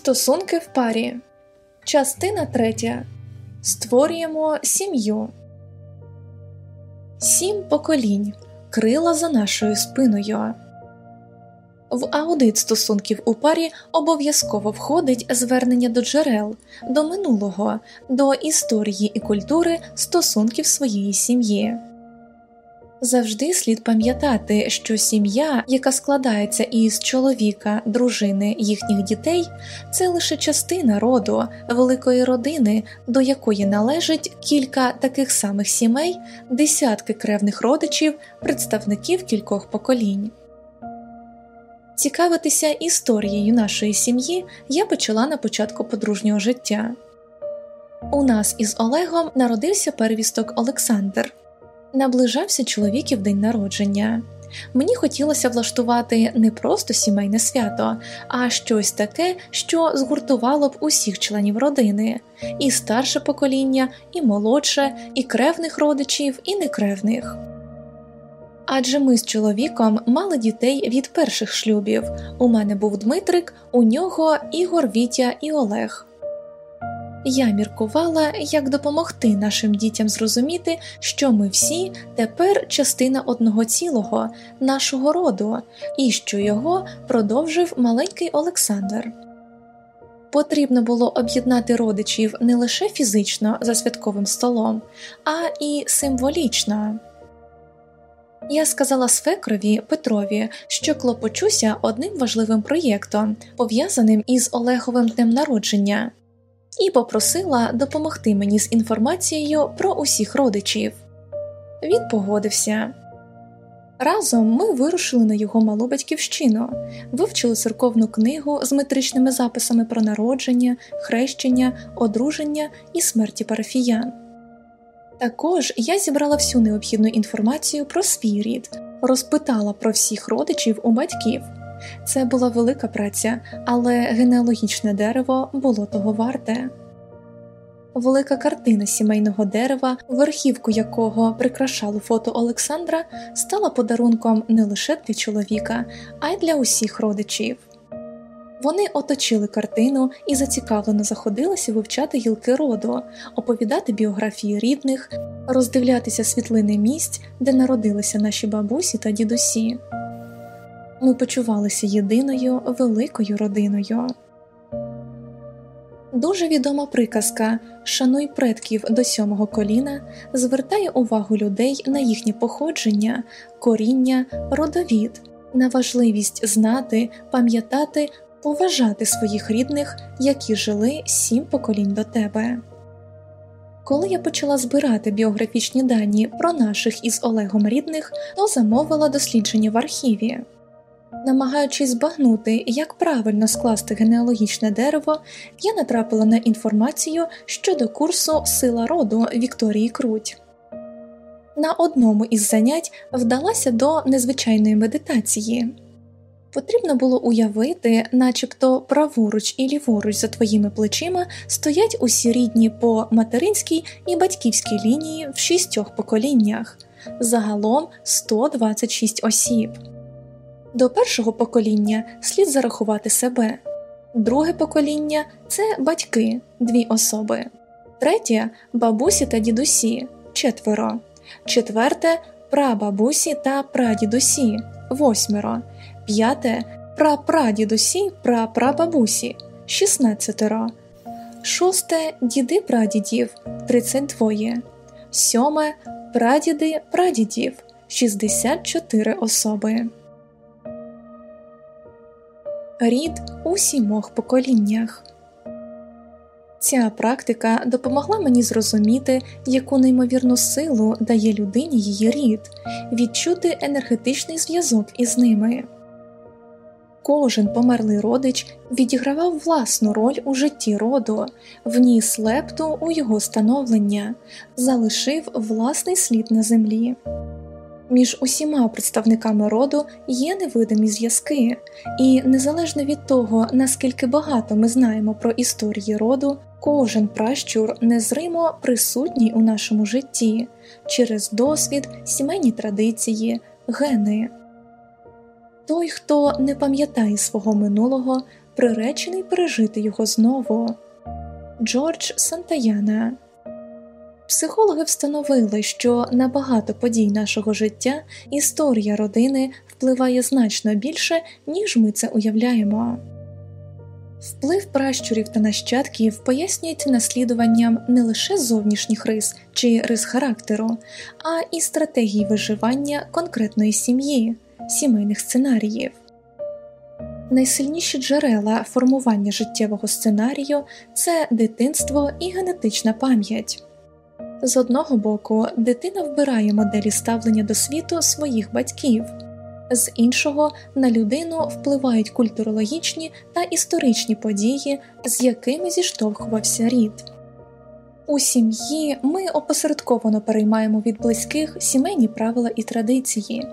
Стосунки в парі. Частина третя. Створюємо сім'ю. Сім поколінь. Крила за нашою спиною. В аудит стосунків у парі обов'язково входить звернення до джерел, до минулого, до історії і культури стосунків своєї сім'ї. Завжди слід пам'ятати, що сім'я, яка складається із чоловіка, дружини, їхніх дітей, це лише частина роду, великої родини, до якої належить кілька таких самих сімей, десятки кревних родичів, представників кількох поколінь. Цікавитися історією нашої сім'ї я почала на початку подружнього життя. У нас із Олегом народився первісток Олександр. Наближався чоловіків день народження. Мені хотілося влаштувати не просто сімейне свято, а щось таке, що згуртувало б усіх членів родини, і старше покоління, і молодше, і кревних родичів, і некревних. Адже ми з чоловіком мали дітей від перших шлюбів. У мене був Дмитрик, у нього Ігор, Вітя і Олег. Я міркувала, як допомогти нашим дітям зрозуміти, що ми всі тепер частина одного цілого, нашого роду, і що його продовжив маленький Олександр. Потрібно було об'єднати родичів не лише фізично за святковим столом, а і символічно. Я сказала свекрові Петрові, що клопочуся одним важливим проєктом, пов'язаним із Олеговим днем народження і попросила допомогти мені з інформацією про усіх родичів. Він погодився. Разом ми вирушили на його малу батьківщину, вивчили церковну книгу з метричними записами про народження, хрещення, одруження і смерті парафіян. Також я зібрала всю необхідну інформацію про свій рід, розпитала про всіх родичів у батьків. Це була велика праця, але генеалогічне дерево було того варте. Велика картина сімейного дерева, верхівку якого прикрашало фото Олександра, стала подарунком не лише для чоловіка, а й для усіх родичів. Вони оточили картину і зацікавлено заходилися вивчати гілки роду, оповідати біографії рідних, роздивлятися світлини місць, де народилися наші бабусі та дідусі. Ми почувалися єдиною великою родиною. Дуже відома приказка Шануй предків до сьомого коліна звертає увагу людей на їхнє походження, коріння, родовід, на важливість знати, пам'ятати, поважати своїх рідних, які жили сім поколінь до тебе. Коли я почала збирати біографічні дані про наших із Олегом рідних, то замовила дослідження в архіві. Намагаючись збагнути, як правильно скласти генеалогічне дерево, я натрапила на інформацію щодо курсу Сила роду Вікторії Круть. На одному із занять вдалася до незвичайної медитації. Потрібно було уявити, начебто праворуч і ліворуч за твоїми плечима стоять усі рідні по материнській і батьківській лінії в шістьох поколіннях, загалом 126 осіб. До першого покоління слід зарахувати себе, друге покоління це батьки, дві особи, третє бабусі та дідусі четверо, четверте прабабусі та прадідусі восьмеро, п'яте прапрадідусі прапрабабусі шістнадцятеро, шосте діди прадідів тридцять двоє, сьоме прадіди прадідів шістдесят чотири особи рід у сімох поколіннях. Ця практика допомогла мені зрозуміти, яку неймовірну силу дає людині її рід, відчути енергетичний зв'язок із ними. Кожен померлий родич відігравав власну роль у житті роду, вніс лепту у його становлення, залишив власний слід на землі. Між усіма представниками роду є невидимі зв'язки, і незалежно від того, наскільки багато ми знаємо про історії роду, кожен пращур незримо присутній у нашому житті через досвід, сімейні традиції, гени. Той, хто не пам'ятає свого минулого, приречений пережити його знову. Джордж Сантаяна Психологи встановили, що на багато подій нашого життя історія родини впливає значно більше, ніж ми це уявляємо. Вплив пращурів та нащадків пояснюється наслідуванням не лише зовнішніх рис чи рис характеру, а і стратегії виживання конкретної сім'ї, сімейних сценаріїв. Найсильніші джерела формування життєвого сценарію це дитинство і генетична пам'ять. З одного боку, дитина вбирає моделі ставлення до світу своїх батьків, з іншого на людину впливають культурологічні та історичні події, з якими зіштовхувався рід. У сім'ї ми опосередковано переймаємо від близьких сімейні правила і традиції.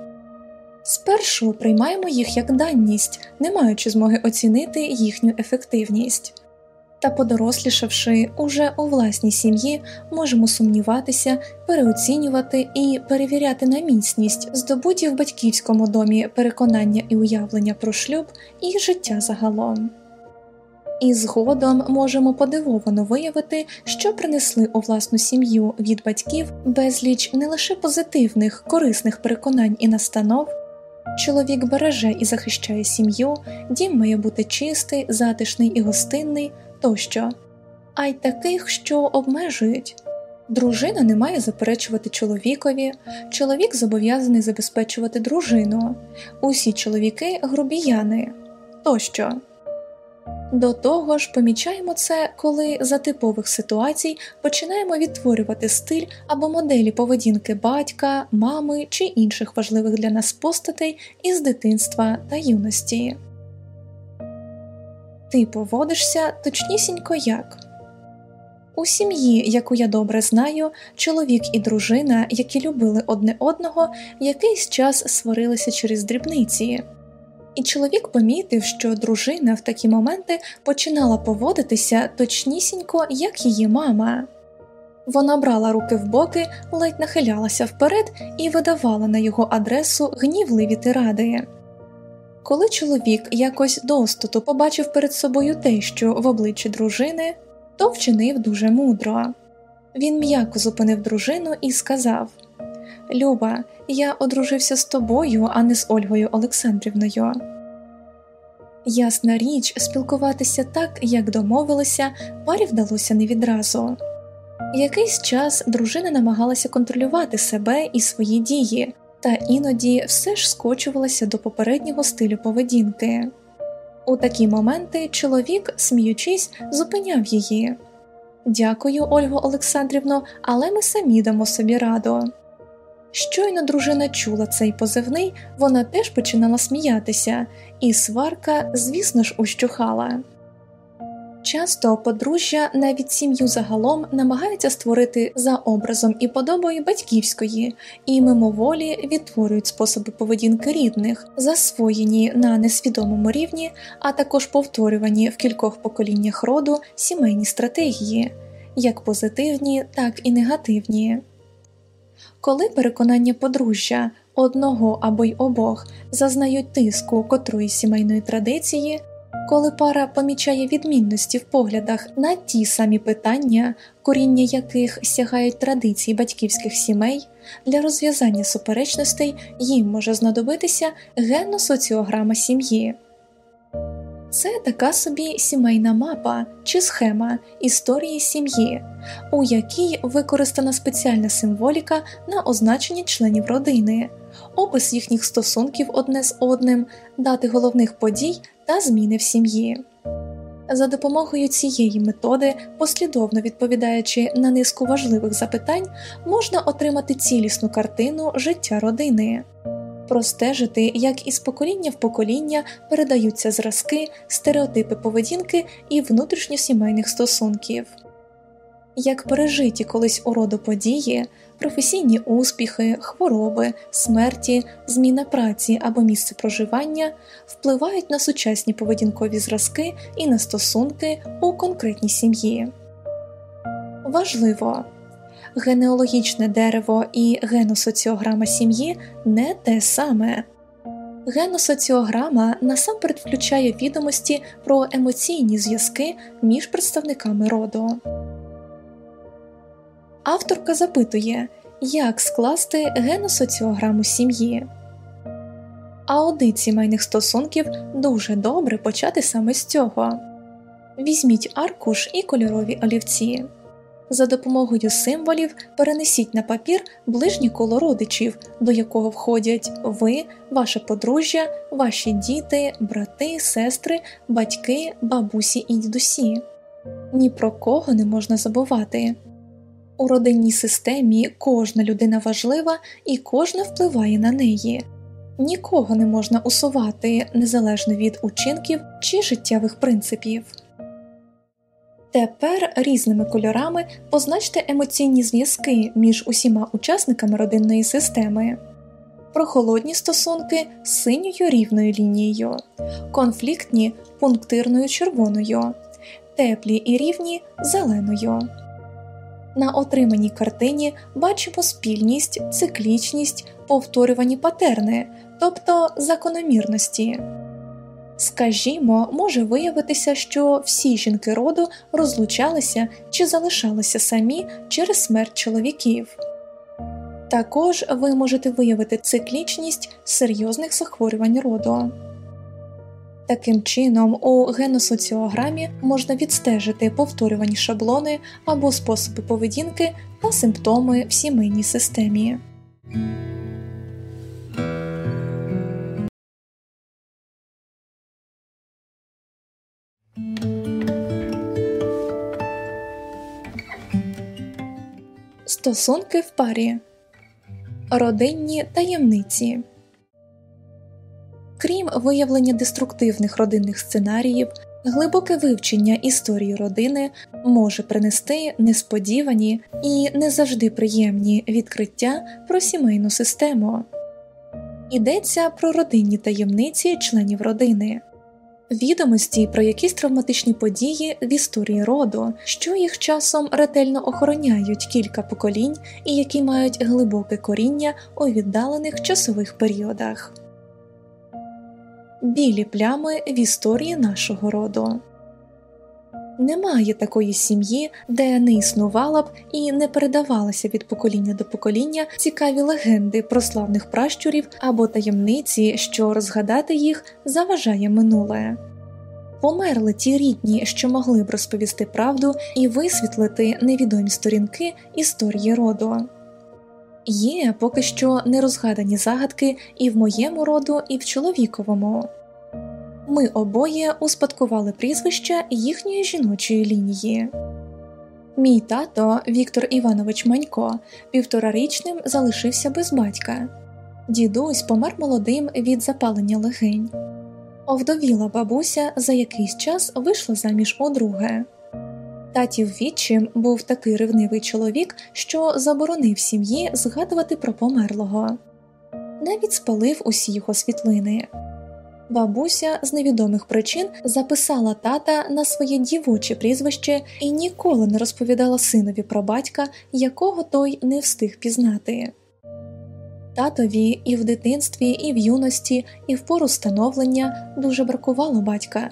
Спершу приймаємо їх як данність, не маючи змоги оцінити їхню ефективність. Та, подорослішавши уже у власній сім'ї, можемо сумніватися, переоцінювати і перевіряти на міцність здобуті в батьківському домі переконання і уявлення про шлюб і життя загалом. І згодом можемо подивовано виявити, що принесли у власну сім'ю від батьків безліч не лише позитивних, корисних переконань і настанов. Чоловік береже і захищає сім'ю, дім має бути чистий, затишний і гостинний тощо, а й таких, що обмежують. Дружина не має заперечувати чоловікові, чоловік зобов'язаний забезпечувати дружину, усі чоловіки грубіяни тощо. До того ж, помічаємо це, коли за типових ситуацій починаємо відтворювати стиль або моделі поведінки батька, мами чи інших важливих для нас постатей із дитинства та юності. Ти поводишся точнісінько як. У сім'ї, яку я добре знаю, чоловік і дружина, які любили одне одного, якийсь час сварилися через дрібниці. І чоловік помітив, що дружина в такі моменти починала поводитися точнісінько, як її мама. Вона брала руки в боки, ледь нахилялася вперед і видавала на його адресу гнівливі тиради. Коли чоловік якось достоту побачив перед собою те, що в обличчі дружини, то вчинив дуже мудро. Він м'яко зупинив дружину і сказав Люба, я одружився з тобою, а не з Ольгою Олександрівною. Ясна річ, спілкуватися так, як домовилися, парі вдалося не відразу. Якийсь час дружина намагалася контролювати себе і свої дії, та іноді все ж скочувалася до попереднього стилю поведінки. У такі моменти чоловік, сміючись, зупиняв її. Дякую, Ольго Олександрівно, але ми самі дамо собі раду. Щойно дружина чула цей позивний, вона теж починала сміятися, і сварка, звісно ж, ущухала. Часто подружжя, навіть сім'ю загалом, намагаються створити за образом і подобою батьківської, і мимоволі відтворюють способи поведінки рідних, засвоєні на несвідомому рівні, а також повторювані в кількох поколіннях роду сімейні стратегії, як позитивні, так і негативні. Коли переконання подружжя одного або й обох зазнають тиску котрої сімейної традиції, коли пара помічає відмінності в поглядах на ті самі питання, коріння яких сягають традиції батьківських сімей, для розв'язання суперечностей їм може знадобитися генно-соціограма сім'ї. Це така собі сімейна мапа чи схема історії сім'ї, у якій використана спеціальна символіка на означення членів родини, опис їхніх стосунків одне з одним, дати головних подій та зміни в сім'ї. За допомогою цієї методи, послідовно відповідаючи на низку важливих запитань, можна отримати цілісну картину життя родини простежити, як із покоління в покоління передаються зразки, стереотипи поведінки і внутрішньосімейних стосунків. Як пережиті колись у роду події, професійні успіхи, хвороби, смерті, зміна праці або місце проживання впливають на сучасні поведінкові зразки і на стосунки у конкретній сім'ї. Важливо генеалогічне дерево і геносоціограма сім'ї не те саме. Геносоціограма насамперед включає відомості про емоційні зв'язки між представниками роду. Авторка запитує, як скласти геносоціограму сім'ї. Аудит сімейних стосунків дуже добре почати саме з цього. Візьміть аркуш і кольорові олівці. За допомогою символів перенесіть на папір ближнє коло родичів, до якого входять ви, ваше подружжя, ваші діти, брати, сестри, батьки, бабусі і дідусі. Ні про кого не можна забувати. У родинній системі кожна людина важлива і кожна впливає на неї. Нікого не можна усувати незалежно від учинків чи життєвих принципів. Тепер різними кольорами позначте емоційні зв'язки між усіма учасниками родинної системи, прохолодні стосунки синьою рівною лінією, конфліктні пунктирною червоною, теплі і рівні зеленою. На отриманій картині бачимо спільність, циклічність, повторювані патерни, тобто закономірності. Скажімо, може виявитися, що всі жінки роду розлучалися чи залишалися самі через смерть чоловіків. Також ви можете виявити циклічність серйозних захворювань роду. Таким чином, у геносоціограмі можна відстежити повторювані шаблони або способи поведінки та симптоми в сімейній системі. Стосунки в парі родинні таємниці. Крім виявлення деструктивних родинних сценаріїв, глибоке вивчення історії родини може принести несподівані і не завжди приємні відкриття про сімейну систему. Йдеться про родинні таємниці членів родини, відомості про якісь травматичні події в історії роду, що їх часом ретельно охороняють кілька поколінь і які мають глибоке коріння у віддалених часових періодах. Білі плями в історії нашого роду. Немає такої сім'ї, де не існувала б і не передавалися від покоління до покоління цікаві легенди про славних пращурів або таємниці, що розгадати їх заважає минуле. Померли ті рідні, що могли б розповісти правду і висвітлити невідомі сторінки історії роду. Є поки що нерозгадані загадки і в моєму роду, і в чоловіковому. Ми обоє успадкували прізвища їхньої жіночої лінії. Мій тато Віктор Іванович Манько півторарічним залишився без батька. Дідусь помер молодим від запалення легень. Овдовіла бабуся за якийсь час вийшла заміж удруге. Татів відчим був такий ревнивий чоловік, що заборонив сім'ї згадувати про померлого, навіть спалив усі його світлини. Бабуся з невідомих причин записала тата на своє дівоче прізвище і ніколи не розповідала синові про батька, якого той не встиг пізнати. Татові і в дитинстві, і в юності, і в пору становлення дуже бракувало батька.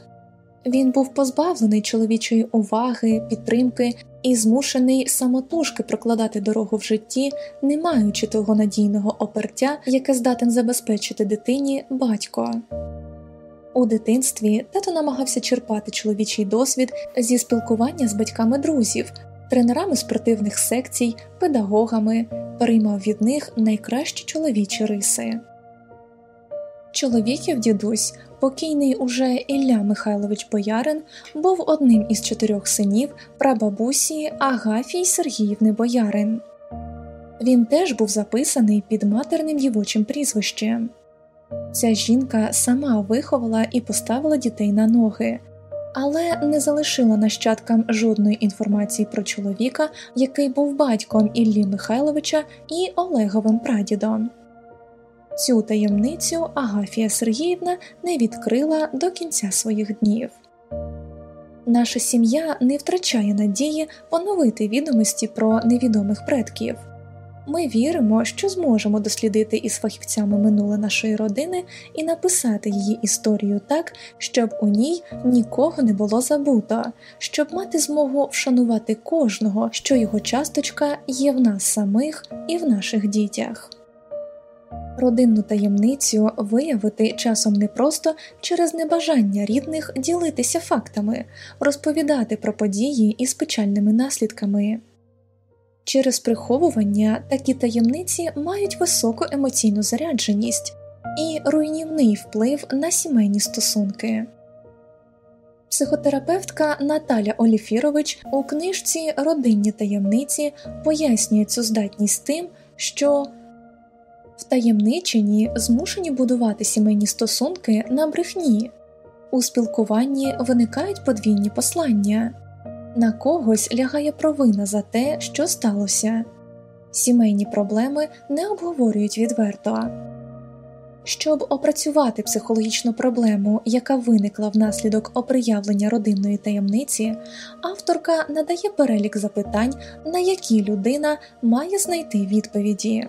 Він був позбавлений чоловічої уваги, підтримки і змушений самотужки прокладати дорогу в житті, не маючи того надійного опертя, яке здатен забезпечити дитині батько. У дитинстві тато намагався черпати чоловічий досвід зі спілкування з батьками друзів, тренерами спортивних секцій, педагогами, переймав від них найкращі чоловічі риси. Чоловіків дідусь, покійний уже Ілля Михайлович Боярин, був одним із чотирьох синів прабабусі Агафії Сергіївни Боярин. Він теж був записаний під матерним дівочим прізвищем. Ця жінка сама виховала і поставила дітей на ноги, але не залишила нащадкам жодної інформації про чоловіка, який був батьком Іллі Михайловича і Олеговим прадідом. Цю таємницю Агафія Сергіївна не відкрила до кінця своїх днів. Наша сім'я не втрачає надії поновити відомості про невідомих предків. Ми віримо, що зможемо дослідити із фахівцями минуле нашої родини і написати її історію так, щоб у ній нікого не було забуто, щоб мати змогу вшанувати кожного, що його часточка є в нас самих і в наших дітях. Родинну таємницю виявити часом непросто через небажання рідних ділитися фактами, розповідати про події із печальними наслідками. Через приховування такі таємниці мають високу емоційну зарядженість і руйнівний вплив на сімейні стосунки. Психотерапевтка Наталя Оліфірович у книжці Родинні таємниці пояснює цю здатність тим, що втаємничені змушені будувати сімейні стосунки на брехні, у спілкуванні виникають подвійні послання. На когось лягає провина за те, що сталося, сімейні проблеми не обговорюють відверто. Щоб опрацювати психологічну проблему, яка виникла внаслідок оприявлення родинної таємниці, авторка надає перелік запитань, на які людина має знайти відповіді.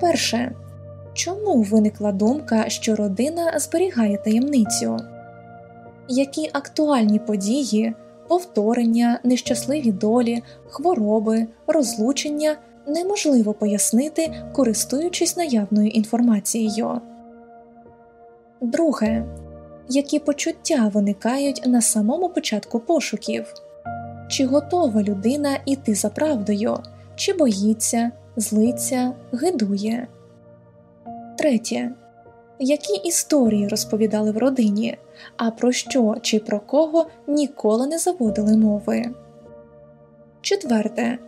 Перше чому виникла думка, що родина зберігає таємницю? Які актуальні події? повторення, нещасливі долі, хвороби, розлучення неможливо пояснити, користуючись наявною інформацією. Друге. Які почуття виникають на самому початку пошуків? Чи готова людина йти за правдою, чи боїться, злиться, гидує? Третє які історії розповідали в родині, а про що чи про кого ніколи не заводили мови. Четверте,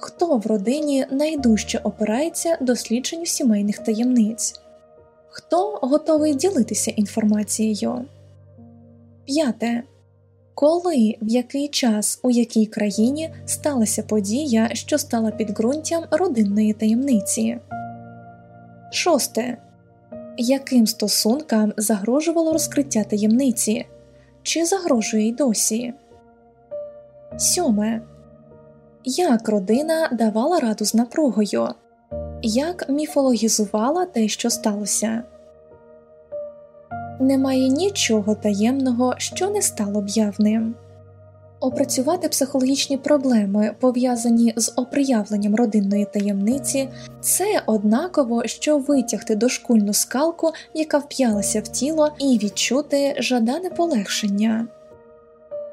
Хто в родині найдужче опирається дослідженню сімейних таємниць? Хто готовий ділитися інформацією? П'яте. Коли в який час у якій країні сталася подія, що стала підґрунтям родинної таємниці? Шосте. Яким стосункам загрожувало розкриття таємниці? Чи загрожує й досі? Сьоме. Як родина давала раду з напругою? Як міфологізувала те, що сталося? Немає нічого таємного, що не стало б явним. Опрацювати психологічні проблеми, пов'язані з оприявленням родинної таємниці, це однаково, що витягти дошкульну скалку, яка вп'ялася в тіло, і відчути жадане полегшення.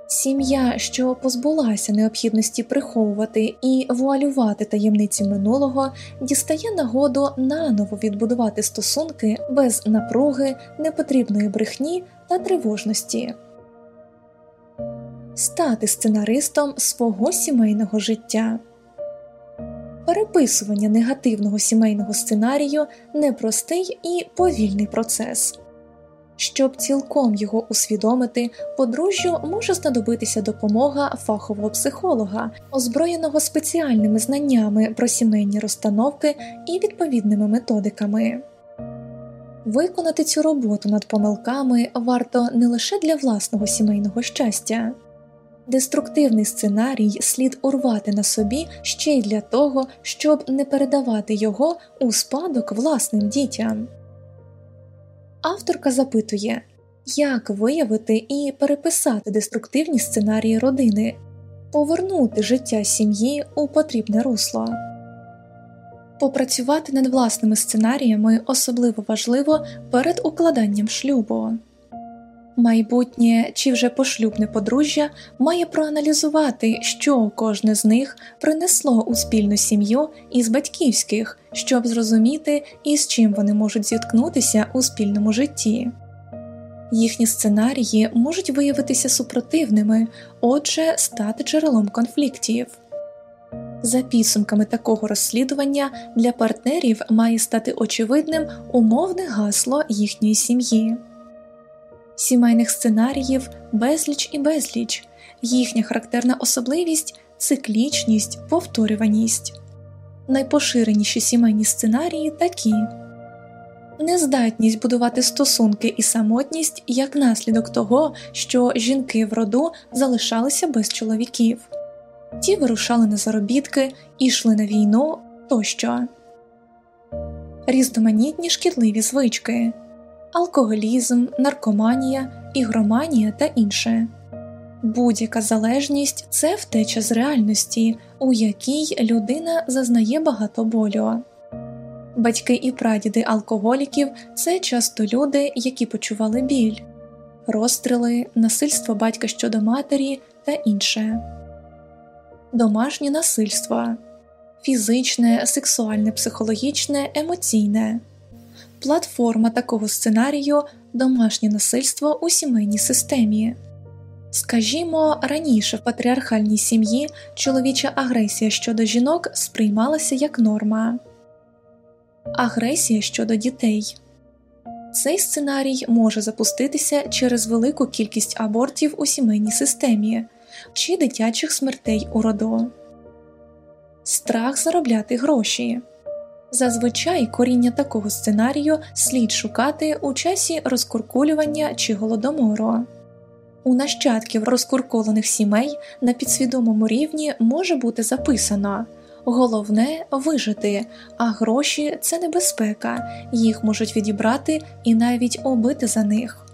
Сім'я, що позбулася необхідності приховувати і вуалювати таємниці минулого, дістає нагоду наново відбудувати стосунки без напруги, непотрібної брехні та тривожності, стати сценаристом свого сімейного життя. Переписування негативного сімейного сценарію непростий і повільний процес. Щоб цілком його усвідомити, подружжю може знадобитися допомога фахового психолога, озброєного спеціальними знаннями про сімейні розстановки і відповідними методиками. Виконати цю роботу над помилками варто не лише для власного сімейного щастя. Деструктивний сценарій слід урвати на собі ще й для того, щоб не передавати його у спадок власним дітям. Авторка запитує, як виявити і переписати деструктивні сценарії родини, повернути життя сім'ї у потрібне русло. Попрацювати над власними сценаріями особливо важливо перед укладанням шлюбу. Майбутнє чи вже пошлюбне подружжя має проаналізувати, що кожне з них принесло у спільну сім'ю із батьківських, щоб зрозуміти, із чим вони можуть зіткнутися у спільному житті. Їхні сценарії можуть виявитися супротивними, отже, стати джерелом конфліктів. За підсумками такого розслідування для партнерів має стати очевидним умовне гасло їхньої сім'ї сімейних сценаріїв безліч і безліч, їхня характерна особливість циклічність, повторюваність. Найпоширеніші сімейні сценарії такі. Нездатність будувати стосунки і самотність як наслідок того, що жінки в роду залишалися без чоловіків, ті вирушали на заробітки, йшли на війну тощо, різноманітні шкідливі звички алкоголізм, наркоманія, ігроманія та інше. Будь-яка залежність це втеча з реальності, у якій людина зазнає багато болю. Батьки і прадіди алкоголіків це часто люди, які почували біль, розстріли, насильство батька щодо матері та інше, домашнє насильство, фізичне, сексуальне, психологічне, емоційне. Платформа такого сценарію домашнє насильство у сімейній системі. Скажімо, раніше в патріархальній сім'ї чоловіча агресія щодо жінок сприймалася як норма, агресія щодо дітей. Цей сценарій може запуститися через велику кількість абортів у сімейній системі чи дитячих смертей у роду, страх заробляти гроші. Зазвичай коріння такого сценарію слід шукати у часі розкуркулювання чи голодомору. У нащадків розкуркулених сімей на підсвідомому рівні може бути записано головне вижити, а гроші це небезпека, їх можуть відібрати і навіть убити за них.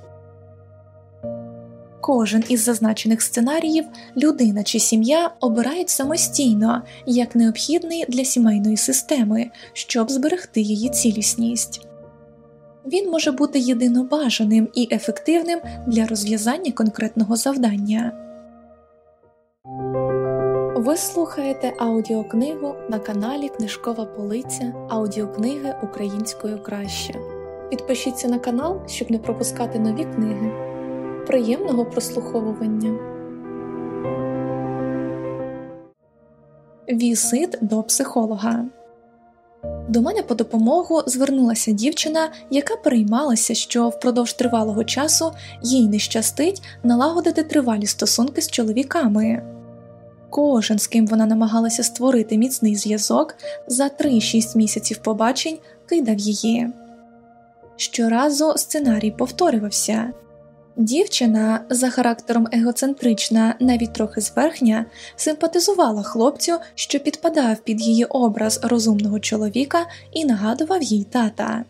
Кожен із зазначених сценаріїв людина чи сім'я обирають самостійно як необхідний для сімейної системи, щоб зберегти її цілісність. Він може бути єдино бажаним і ефективним для розв'язання конкретного завдання. Ви слухаєте аудіокнигу на каналі Книжкова Полиця аудіокниги українською краще. Підпишіться на канал, щоб не пропускати нові книги. Приємного прослуховування. візит до психолога. До мене по допомогу звернулася дівчина, яка переймалася, що впродовж тривалого часу їй не щастить налагодити тривалі стосунки з чоловіками. Кожен, з ким вона намагалася створити міцний зв'язок, за 3-6 місяців побачень кидав її. Щоразу сценарій повторювався. Дівчина, за характером егоцентрична, навіть трохи зверхня, симпатизувала хлопцю, що підпадав під її образ розумного чоловіка і нагадував їй тата.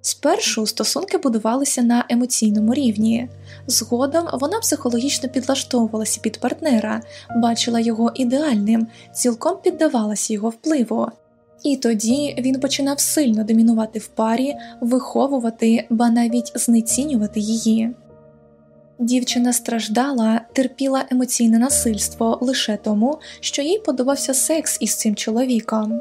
Спершу стосунки будувалися на емоційному рівні, згодом вона психологічно підлаштовувалася під партнера, бачила його ідеальним, цілком піддавалася його впливу. І тоді він починав сильно домінувати в парі, виховувати, ба навіть знецінювати її. Дівчина страждала, терпіла емоційне насильство лише тому, що їй подобався секс із цим чоловіком.